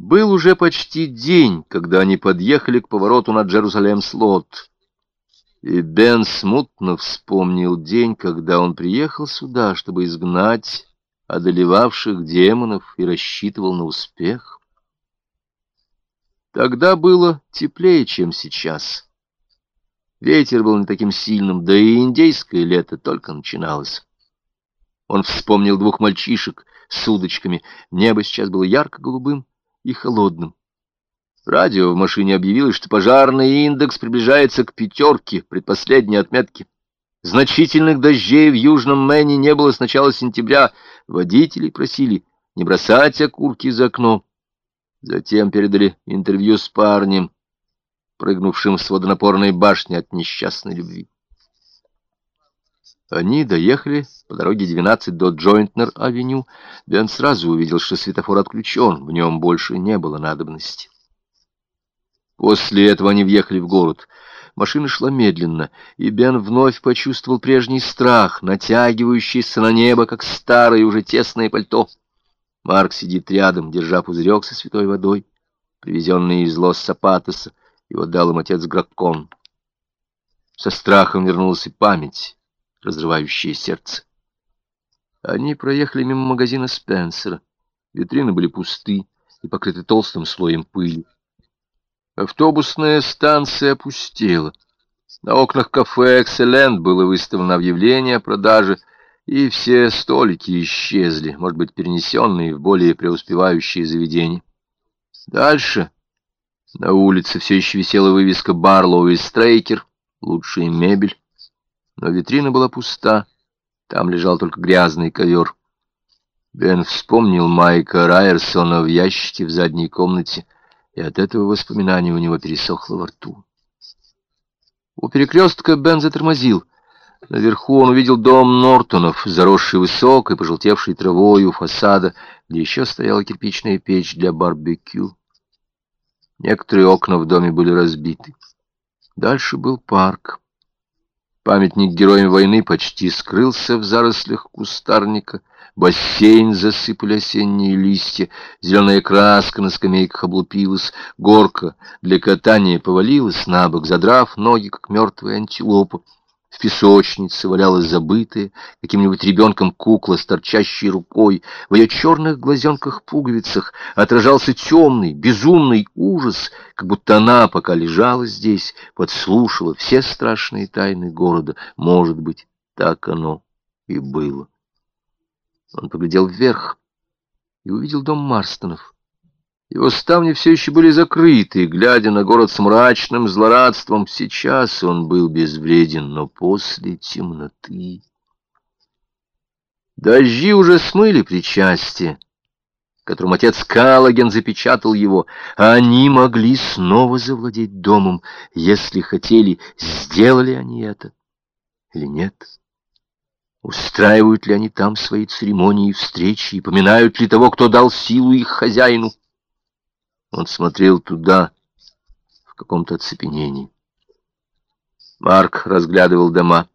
Был уже почти день, когда они подъехали к повороту на Джерузалем-Слот. И Бен смутно вспомнил день, когда он приехал сюда, чтобы изгнать одолевавших демонов и рассчитывал на успех. Тогда было теплее, чем сейчас. Ветер был не таким сильным, да и индейское лето только начиналось. Он вспомнил двух мальчишек с удочками. Небо сейчас было ярко-голубым и холодным. Радио в машине объявило, что пожарный индекс приближается к пятерке, предпоследней отметке. Значительных дождей в Южном Мэне не было с начала сентября. Водителей просили не бросать окурки за окно. Затем передали интервью с парнем, прыгнувшим с водонапорной башни от несчастной любви. Они доехали по дороге 12 до Джойнтнер-авеню. Бен сразу увидел, что светофор отключен, в нем больше не было надобности. После этого они въехали в город. Машина шла медленно, и Бен вновь почувствовал прежний страх, натягивающийся на небо, как старое уже тесное пальто. Марк сидит рядом, держа пузырек со святой водой, привезенный из Лос-Сапатоса, его дал им отец Граккон. Со страхом вернулась и память разрывающее сердце. Они проехали мимо магазина Спенсера. Витрины были пусты и покрыты толстым слоем пыли. Автобусная станция опустела. На окнах кафе «Экселент» было выставлено объявление о продаже, и все столики исчезли, может быть, перенесенные в более преуспевающие заведения. Дальше на улице все еще висела вывеска «Барлоу и Стрейкер», лучшая мебель но витрина была пуста, там лежал только грязный ковер. Бен вспомнил Майка Райерсона в ящике в задней комнате, и от этого воспоминания у него пересохло во рту. У перекрестка Бен затормозил. Наверху он увидел дом Нортонов, заросший высокой, пожелтевшей травой у фасада, где еще стояла кирпичная печь для барбекю. Некоторые окна в доме были разбиты. Дальше был парк. Памятник героям войны почти скрылся в зарослях кустарника. Бассейн засыпали осенние листья, зеленая краска на скамейках облупилась, горка для катания повалилась на бок, задрав ноги, как мертвая антилопа. В песочнице валялась забытая каким-нибудь ребенком кукла с торчащей рукой. В ее черных глазенках-пуговицах отражался темный, безумный ужас, как будто она, пока лежала здесь, подслушала все страшные тайны города. Может быть, так оно и было. Он поглядел вверх и увидел дом Марстонов. Его ставни все еще были закрыты, глядя на город с мрачным злорадством. Сейчас он был безвреден, но после темноты... Дожди уже смыли причастие, которым отец Калаген запечатал его, а они могли снова завладеть домом, если хотели, сделали они это или нет. Устраивают ли они там свои церемонии и встречи, и поминают ли того, кто дал силу их хозяину? Он смотрел туда, в каком-то оцепенении. Марк разглядывал дома.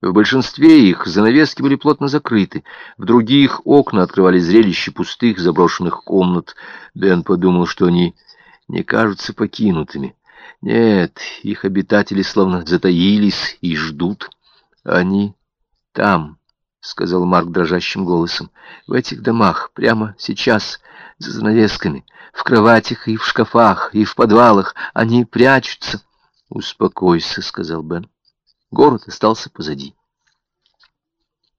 В большинстве их занавески были плотно закрыты, в других окна открывали зрелище пустых заброшенных комнат. Бен подумал, что они не кажутся покинутыми. Нет, их обитатели словно затаились и ждут. Они там, — сказал Марк дрожащим голосом, — в этих домах, прямо сейчас, за занавесками, в кроватях и в шкафах, и в подвалах. Они прячутся. — Успокойся, — сказал Бен. Город остался позади.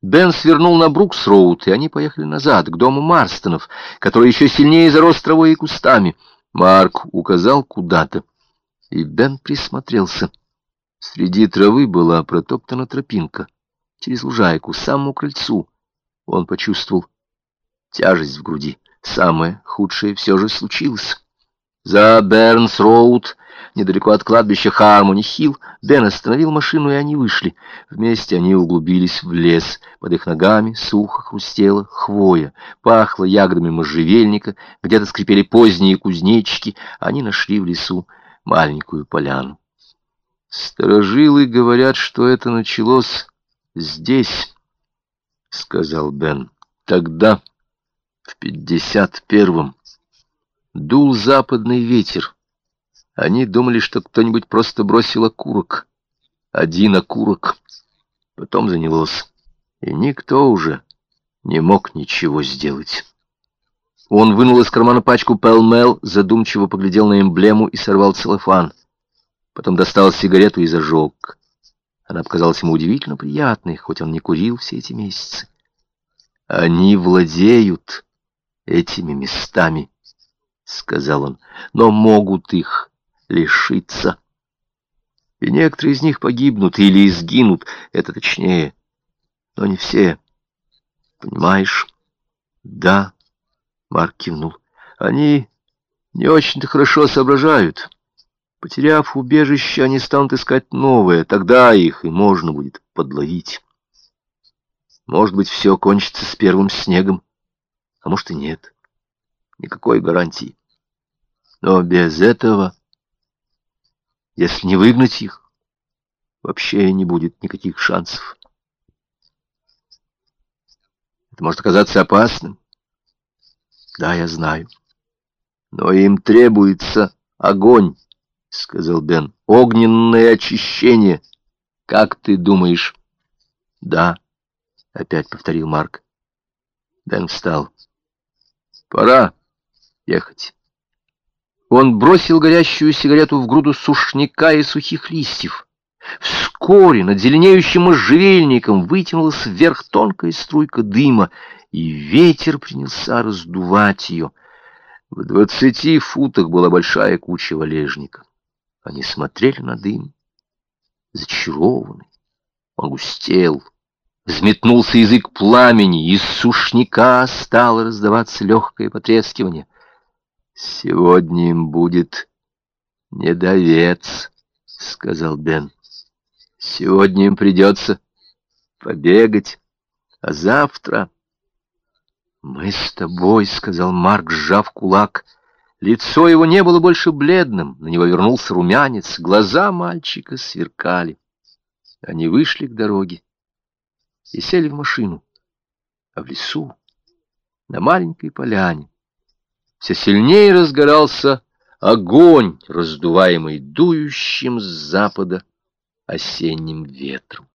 Бен свернул на Брукс-Роуд, и они поехали назад, к дому Марстонов, который еще сильнее зарос травой и кустами. Марк указал куда-то, и Бен присмотрелся. Среди травы была протоптана тропинка через лужайку, самому крыльцу. Он почувствовал тяжесть в груди. Самое худшее все же случилось. За Бернс-Роуд, недалеко от кладбища Хармони-Хилл, Бен остановил машину, и они вышли. Вместе они углубились в лес. Под их ногами сухо хрустела хвоя, пахло ягодами можжевельника, где-то скрипели поздние кузнечики. Они нашли в лесу маленькую поляну. Старожилы говорят, что это началось здесь, — сказал Бен. Тогда в пятьдесят первом. Дул западный ветер. Они думали, что кто-нибудь просто бросил окурок. Один окурок. Потом занялось. И никто уже не мог ничего сделать. Он вынул из кармана пачку Пелмел, задумчиво поглядел на эмблему и сорвал целлофан. Потом достал сигарету и зажег. Она показалась ему удивительно приятной, хоть он не курил все эти месяцы. Они владеют этими местами, — сказал он, — но могут их лишиться. И некоторые из них погибнут или изгинут, это точнее, но не все. Понимаешь? Да, Марк кивнул. Они не очень-то хорошо соображают. Потеряв убежище, они станут искать новое, тогда их и можно будет подловить. Может быть, все кончится с первым снегом, а может и нет. Никакой гарантии. Но без этого, если не выгнать их, вообще не будет никаких шансов. Это может оказаться опасным. Да, я знаю. Но им требуется огонь, сказал Бен. Огненное очищение. Как ты думаешь? Да. — опять повторил Марк. Дэн встал. «Пора ехать». Он бросил горящую сигарету в груду сушняка и сухих листьев. Вскоре над зеленеющим можжевельником вытянулась вверх тонкая струйка дыма, и ветер принялся раздувать ее. В двадцати футах была большая куча валежника. Они смотрели на дым, зачарованный. Он густел, Взметнулся язык пламени, из сушняка стало раздаваться легкое потрескивание. «Сегодня им будет недовец», — сказал Бен. «Сегодня им придется побегать, а завтра...» «Мы с тобой», — сказал Марк, сжав кулак. Лицо его не было больше бледным, на него вернулся румянец, глаза мальчика сверкали. Они вышли к дороге и сели в машину. А в лесу, на маленькой поляне, все сильнее разгорался огонь, раздуваемый дующим с запада осенним ветром.